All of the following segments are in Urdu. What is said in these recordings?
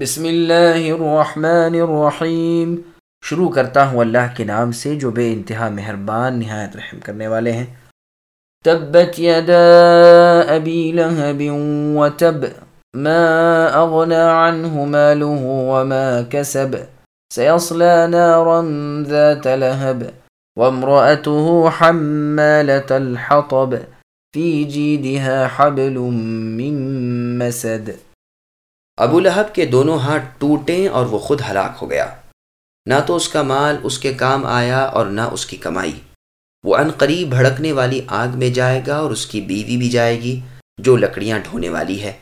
بسم الله الرحمن الرحيم شروع کرتا ہوں اللہ کے نام سے جو بے انتہا مہربان نہایت رحم کرنے والے ہیں تبت يدا ابي لهب وتب ما اغنى عنه ماله وما كسب سيصلى نارا ذات لهب وامرأته حمالة الحطب في جيدها حبل من مسد ابو لہب کے دونوں ہاتھ ٹوٹے اور وہ خود ہلاک ہو گیا۔ نہ تو اس کا مال اس کے کام آیا اور نہ اس کی کمائی۔ وہ ان قریب بھڑکنے والی آگ میں جائے گا اور اس کی بیوی بھی جائے گی جو لکڑیاں ڈھونے والی ہے۔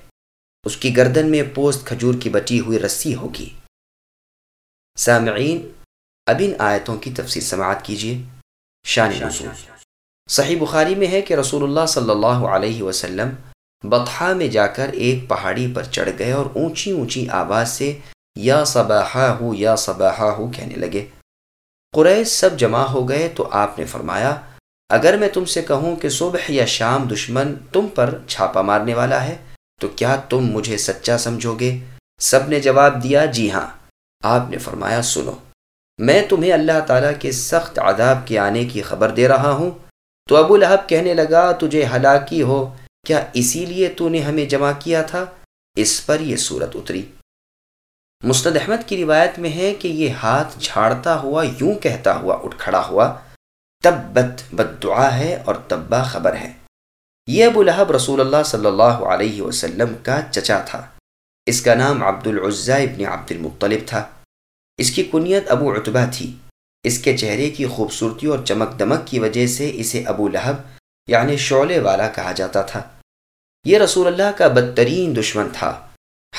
اس کی گردن میں پوست کھجور کی بچی ہوئی رسی ہوگی۔ سامعین، اب ان آیتوں کی تفصیل سماعت کیجیے۔ شان صحیح بخاری میں ہے کہ رسول اللہ صلی اللہ علیہ وسلم بطحا میں جا کر ایک پہاڑی پر چڑھ گئے اور اونچی اونچی آواز سے یا صباحا ہو یا صباحا ہو کہنے لگے۔ قریش سب جمع ہو گئے تو آپ نے فرمایا، اگر میں تم سے کہوں کہ صبح یا شام دشمن تم پر چھاپا مارنے والا ہے، تو کیا تم مجھے سچا سمجھو گے؟ سب نے جواب دیا جی ہاں۔ آپ نے فرمایا، سنو، میں تمہیں اللہ تعالیٰ کے سخت عذاب کے آنے کی خبر دے رہا ہوں۔ تو ابو لہب کہنے لگا، تجھے ہلاکی ہو۔ کیا اسی لیے تو نے ہمیں جمع کیا تھا؟ اس پر یہ صورت اتری۔ مستد احمد کی روایت میں ہے کہ یہ ہاتھ جھاڑتا ہوا یوں کہتا ہوا، اٹھ کھڑا ہوا، تبت بد دعا ہے اور تبا خبر ہے۔ یہ ابو لہب رسول اللہ صلی اللہ علیہ وسلم کا چچا تھا۔ اس کا نام عبد العزا ابن عبد المطلب تھا۔ اس کی کنیت ابو اتبا تھی۔ اس کے چہرے کی خوبصورتی اور چمک دمک کی وجہ سے اسے ابو لہب یعنی شعلے والا کہا جاتا تھا۔ یہ رسول اللہ کا بدترین دشمن تھا۔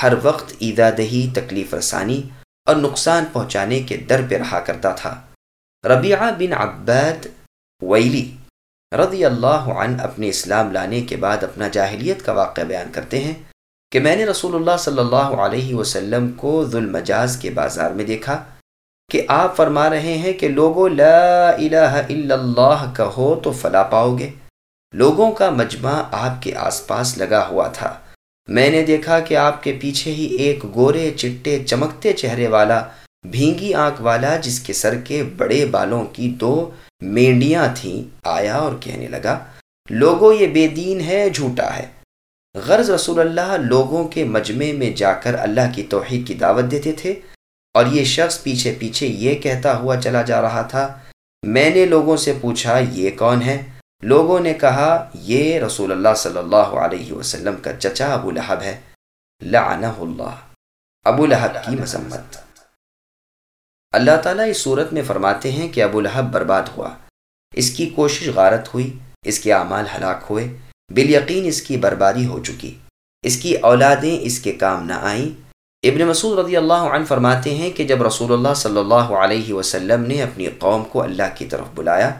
ہر وقت ایدا دہی تکلیف رسانی اور نقصان پہنچانے کے در پہ رہا کرتا تھا۔ ربیعہ بن عباد ویلی رضی اللہ عنہ اپنے اسلام لانے کے بعد اپنا جاہلیت کا واقعہ بیان کرتے ہیں کہ میں نے رسول اللہ صلی اللہ علیہ وسلم کو ظلم مجاز کے بازار میں دیکھا کہ آپ فرما رہے ہیں کہ لوگوں لا الہ الا اللہ کہو تو فلا پاؤ گے۔ لوگوں کا مجمع آپ کے آس پاس لگا ہوا تھا۔ میں نے دیکھا کہ آپ کے پیچھے ہی ایک گورے چٹے چمکتے چہرے والا، بھینگی آنکھ والا، جس کے سر کے بڑے بالوں کی دو مینڈیاں تھیں، آیا اور کہنے لگا لوگوں یہ بے دین ہے، جھوٹا ہے۔ غرض رسول اللہ، لوگوں کے مجمع میں جا کر اللہ کی توحید کی دعوت دیتے تھے۔ اور یہ شخص پیچھے پیچھے یہ کہتا ہوا چلا جا رہا تھا، میں نے لوگوں سے پوچھا، یہ کون ہے؟ لوگوں نے کہا، یہ رسول اللہ صلی اللہ علیہ وسلم کا چچا ابو لہب ہے۔ لعنہ اللہ۔ ابو لہب کی مذمت۔ اللہ تعالیٰ اس صورت میں فرماتے ہیں کہ ابو لہب برباد ہوا۔ اس کی کوشش غارت ہوئی، اس کے اعمال ہلاک ہوئے۔ بال یقین اس کی بربادی ہو چکی۔ اس کی اولادیں اس کے کام نہ آئیں۔ ابن مسعود رضی اللہ عنہ فرماتے ہیں کہ جب رسول اللہ صلی اللہ علیہ وسلم نے اپنی قوم کو اللہ کی طرف بلایا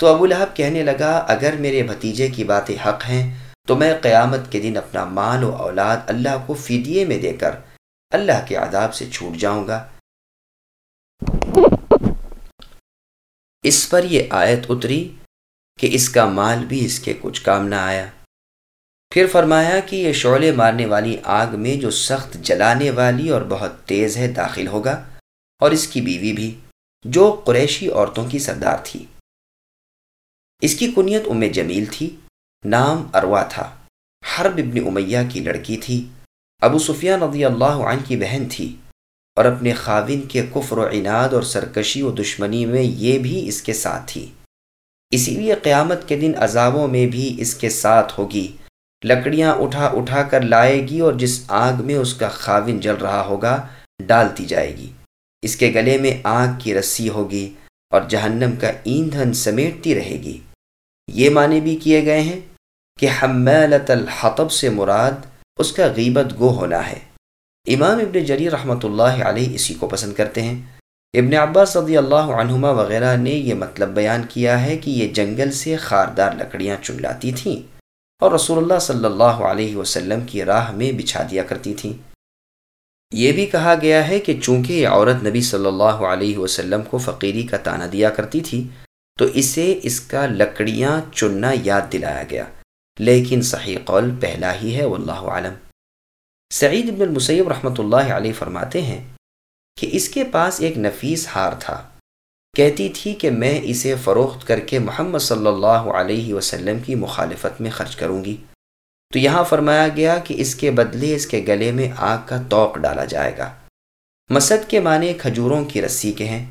تو ابو لہب کہنے لگا، اگر میرے بھتیجے کی باتیں حق ہیں، تو میں قیامت کے دن اپنا مال و اولاد اللہ کو فیدیے میں دے کر اللہ کے عذاب سے چھوٹ جاؤں گا۔ اس پر یہ آیت اتری کہ اس کا مال بھی اس کے کچھ کام نہ آیا۔ پھر فرمایا کہ یہ شعلے مارنے والی آگ میں جو سخت جلانے والی اور بہت تیز ہے داخل ہوگا اور اس کی بیوی بھی، جو قریشی عورتوں کی سردار تھی۔ اس کی کنیت ام جمیل تھی، نام اروا تھا۔ حرب ابن امیہ کی لڑکی تھی۔ ابو سفیان رضی اللہ عنہ کی بہن تھی۔ اور اپنے خاوند کے کفر و عناد اور سرکشی و دشمنی میں یہ بھی اس کے ساتھ تھی۔ اسی لیے قیامت کے دن عذابوں میں بھی اس کے ساتھ ہوگی۔ لکڑیاں اٹھا اٹھا کر لائے گی اور جس آگ میں اس کا خاوند جل رہا ہوگا، ڈالتی جائے گی۔ اس کے گلے میں آگ کی رسی ہوگی اور جہنم کا ایندھن سمیٹتی رہے گی۔ یہ معنی بھی کیے گئے ہیں کہ حمالت الحطب سے مراد اس کا غیبت گو ہونا ہے۔ امام ابن جری رحمۃ اللہ علیہ اسی کو پسند کرتے ہیں۔ ابن عباس رضی اللہ عنہما وغیرہ نے یہ مطلب بیان کیا ہے کہ یہ جنگل سے خاردار لکڑیاں چن لاتی تھیں اور رسول اللہ صلی اللہ علیہ وسلم کی راہ میں بچھا دیا کرتی تھیں۔ یہ بھی کہا گیا ہے کہ چونکہ یہ عورت نبی صلی اللہ علیہ وسلم کو فقیری کا تانہ دیا کرتی تھی تو اسے اس کا لکڑیاں چننا یاد دلایا گیا۔ لیکن صحیح قول پہلا ہی ہے، واللہ عالم سعید ابن المسیب رحمۃ اللہ علیہ فرماتے ہیں کہ اس کے پاس ایک نفیس ہار تھا۔ کہتی تھی کہ میں اسے فروخت کر کے محمد صلی اللہ علیہ وسلم کی مخالفت میں خرچ کروں گی۔ تو یہاں فرمایا گیا کہ اس کے بدلے اس کے گلے میں آگ کا توق ڈالا جائے گا۔ مسد کے معنی کھجوروں کی رسی کے ہیں۔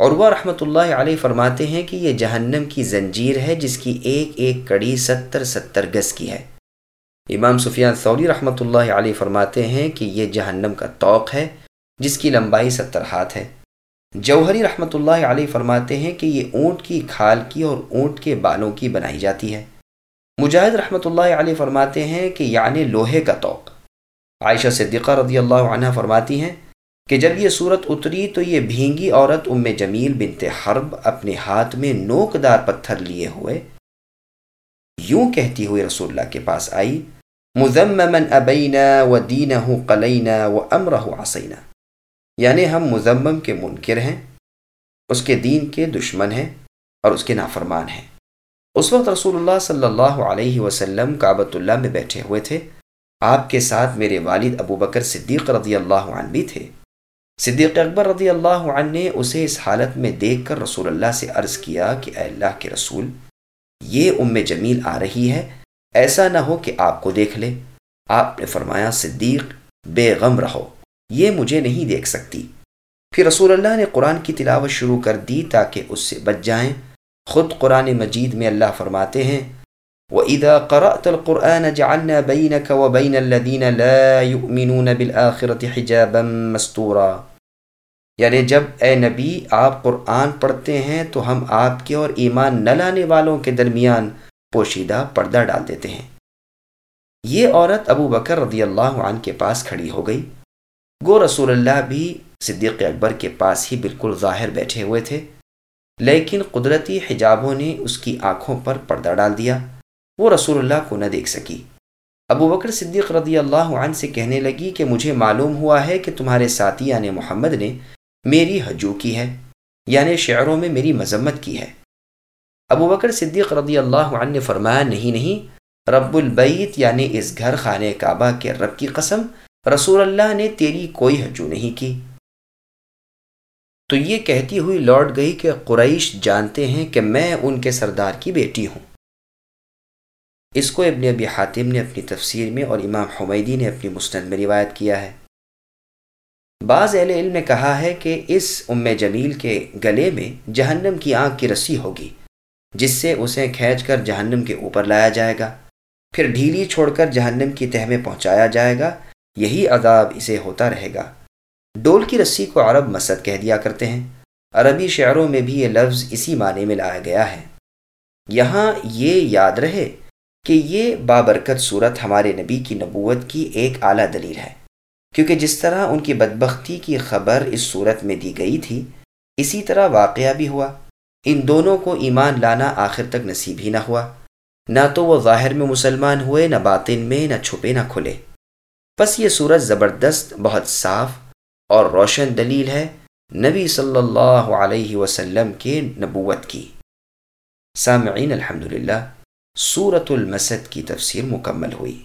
اور وہ رحمۃ اللہ علیہ فرماتے ہیں کہ یہ جہنم کی زنجیر ہے، جس کی ایک ایک کڑی ستر ستر گز کی ہے۔ امام سفیان سوری رحمۃ اللہ علیہ فرماتے ہیں کہ یہ جہنم کا توق ہے، جس کی لمبائی ستر ہاتھ ہے۔ جوہری رحمۃ اللہ علیہ فرماتے ہیں کہ یہ اونٹ کی کھال کی اور اونٹ کے بالوں کی بنائی جاتی ہے۔ مجاہد رحمۃ اللہ علیہ فرماتے ہیں کہ یعنی لوہے کا توق۔ عائشہ صدیقہ رضی اللہ عنہ فرماتی ہیں کہ جب یہ صورت اتری تو یہ بھینگی عورت ام جمیل بنت حرب اپنے ہاتھ میں نوک دار پتھر لیے ہوئے یوں کہتی ہوئی رسول اللہ کے پاس آئی مزممن ابینا و دین قلینا و امرہ عصینا. یعنی ہم مزمم کے منکر ہیں، اس کے دین کے دشمن ہیں اور اس کے نافرمان ہیں۔ اس وقت رسول اللہ صلی اللہ علیہ وسلم کعبۃ اللہ میں بیٹھے ہوئے تھے۔ آپ کے ساتھ میرے والد ابو بکر صدیق رضی اللہ عنہ بھی تھے۔ صدیق اکبر رضی اللہ عنہ نے اسے اس حالت میں دیکھ کر رسول اللہ سے عرض کیا کہ اے اللہ کے رسول، یہ ام جمیل آ رہی ہے، ایسا نہ ہو کہ آپ کو دیکھ لے۔ آپ نے فرمایا، صدیق، بے غم رہو، یہ مجھے نہیں دیکھ سکتی۔ پھر رسول اللہ نے قرآن کی تلاوت شروع کر دی تاکہ اس سے بچ جائیں۔ خود قرآن مجید میں اللہ فرماتے ہیں، وَإِذَا قَرَأْتَ الْقُرْآنَ جَعَلْنَا بَيْنَكَ وَبَيْنَ الَّذِينَ لَا يُؤْمِنُونَ بِالْآخِرَةِ حِجَابًا مَسْتُورًا یعنی جب اے نبی آپ قرآن پڑھتے ہیں تو ہم آپ کے اور ایمان نہ لانے والوں کے درمیان پوشیدہ پردہ ڈال دیتے ہیں۔ یہ عورت ابو بکر رضی اللہ عنہ کے پاس کھڑی ہو گئی۔ گو رسول اللہ بھی صدیق اکبر کے پاس ہی بالکل ظاہر بیٹھے ہوئے تھے۔ لیکن قدرتی حجابوں نے اس کی آنکھوں پر پردہ ڈال دیا۔ وہ رسول اللہ کو نہ دیکھ سکی۔ ابو بکر صدیق رضی اللہ عنہ سے کہنے لگی کہ مجھے معلوم ہوا ہے کہ تمہارے ساتھی یعنی محمد نے میری حجو کی ہے یعنی شعروں میں میری مذمت کی ہے۔ ابو بکر صدیق رضی اللہ عنہ نے فرمایا، نہیں نہیں، رب البیت یعنی اس گھر خانے کعبہ کے رب کی قسم، رسول اللہ نے تیری کوئی حجو نہیں کی۔ تو یہ کہتی ہوئی لوٹ گئی کہ قریش جانتے ہیں کہ میں ان کے سردار کی بیٹی ہوں۔ اس کو ابن ابی حاتم نے اپنی تفسیر میں اور امام حمیدی نے اپنی مستند میں روایت کیا ہے۔ بعض اہل علم نے کہا ہے کہ اس ام جمیل کے گلے میں جہنم کی آنکھ کی رسی ہوگی، جس سے اسے کھینچ کر جہنم کے اوپر لایا جائے گا۔ پھر ڈھیلی چھوڑ کر جہنم کی تہ میں پہنچایا جائے گا، یہی عذاب اسے ہوتا رہے گا۔ ڈول کی رسی کو عرب مسد کہہ دیا کرتے ہیں۔ عربی شعروں میں بھی یہ لفظ اسی معنی میں لایا گیا ہے۔ یہاں یہ یاد رہے کہ یہ بابرکت صورت ہمارے نبی کی نبوت کی ایک اعلیٰ دلیل ہے۔ کیونکہ جس طرح ان کی بدبختی کی خبر اس صورت میں دی گئی تھی، اسی طرح واقعہ بھی ہوا۔ ان دونوں کو ایمان لانا آخر تک نصیب ہی نہ ہوا۔ نہ تو وہ ظاہر میں مسلمان ہوئے، نہ باطن میں، نہ چھپے، نہ کھلے۔ بس یہ صورت زبردست، بہت صاف اور روشن دلیل ہے نبی صلی اللہ علیہ وسلم کے نبوت کی۔ سامعین الحمد للہ صورت المسد کی تفسیر مکمل ہوئی۔